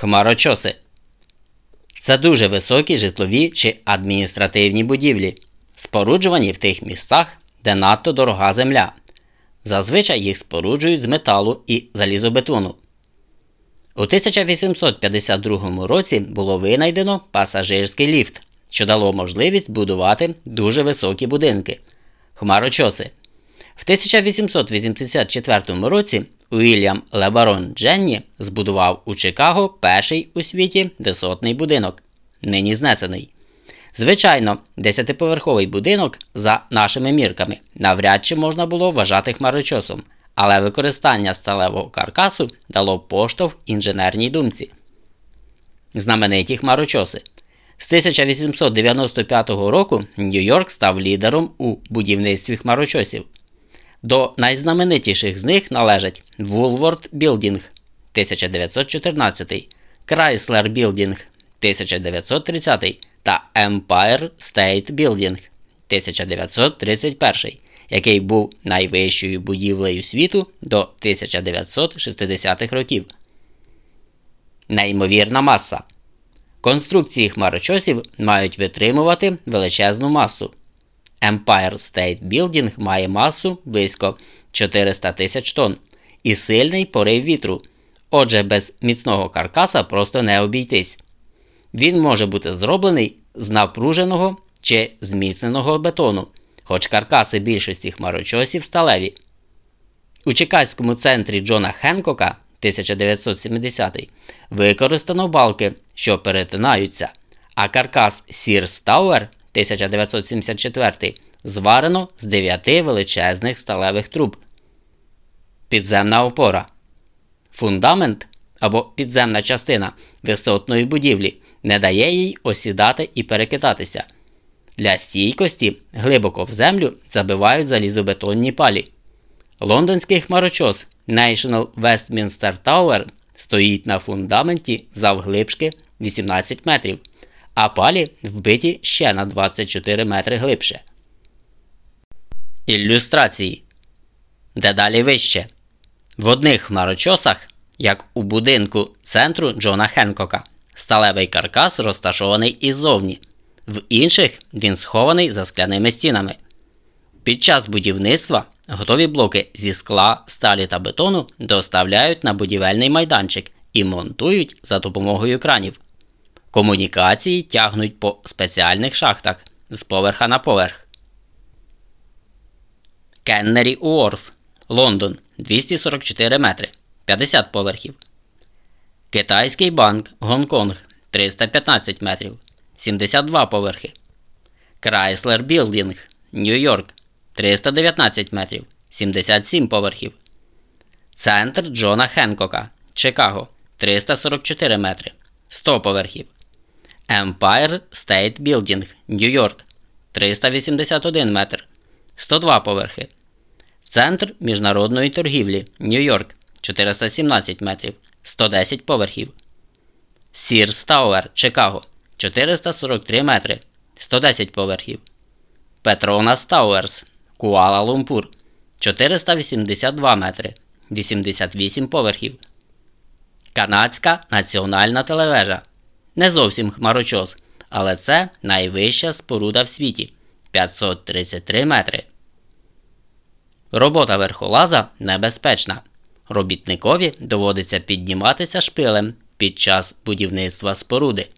Хмарочоси це дуже високі житлові чи адміністративні будівлі, споруджувані в тих містах, де надто дорога земля. Зазвичай їх споруджують з металу і залізобетону. У 1852 році було винайдено пасажирський ліфт, що дало можливість будувати дуже високі будинки хмарочоси. В 1884 році Уільям Лебарон Дженні збудував у Чикаго перший у світі висотний будинок, нині знесений. Звичайно, десятиповерховий будинок за нашими мірками навряд чи можна було вважати хмарочосом, але використання сталевого каркасу дало поштовх інженерній думці. Знамениті хмарочоси. З 1895 року Нью-Йорк став лідером у будівництві хмарочосів. До найзнаменитіших з них належать Woolworth Building 1914, Chrysler Building 1930 та Empire State Building 1931, який був найвищою будівлею світу до 1960-х років. Неймовірна маса. Конструкції хмарочосів мають витримувати величезну масу. Empire State Building має масу близько 400 тисяч тонн і сильний порив вітру. Отже, без міцного каркаса просто не обійтись. Він може бути зроблений з напруженого чи зміцненого бетону, хоч каркаси більшості хмарочосів сталеві. У Чекаському центрі Джона Хенкока 1970 використано балки, що перетинаються, а каркас Sears Tower 1974 зварено з дев'яти величезних сталевих труб. Підземна опора. Фундамент або підземна частина висотної будівлі не дає їй осідати і перекидатися. Для стійкості глибоко в землю забивають залізобетонні палі. Лондонський хмарочос National Westminster Tower стоїть на фундаменті завглибшки 18 метрів а палі вбиті ще на 24 метри глибше. Ілюстрації. Дедалі вище. В одних хмарочосах, як у будинку центру Джона Хенкока, сталевий каркас розташований іззовні, в інших він схований за скляними стінами. Під час будівництва готові блоки зі скла, сталі та бетону доставляють на будівельний майданчик і монтують за допомогою кранів. Комунікації тягнуть по спеціальних шахтах з поверха на поверх. Кеннері Уорф, Лондон 244 метри 50 поверхів. Китайський банк Гонконг 315 метрів 72 поверхи. Крайслер Білдінг Нью-Йорк 319 метрів 77 поверхів. Центр Джона Хенкока Чикаго 344 метри 100 поверхів. Empire State Building, Нью-Йорк 381 метр, 102 поверхи. Центр міжнародної торгівлі Нью-Йорк 417 метрів, 110 поверхів. Sears Tower, Чикаго 443 метри, 110 поверхів. Petronas Towers, Куала Лумпур 482 метри, 88 поверхів. Канадська національна телевежа не зовсім хмарочос, але це найвища споруда в світі 533 метри. Робота верхолаза небезпечна. Робітникові доводиться підніматися шпилем під час будівництва споруди.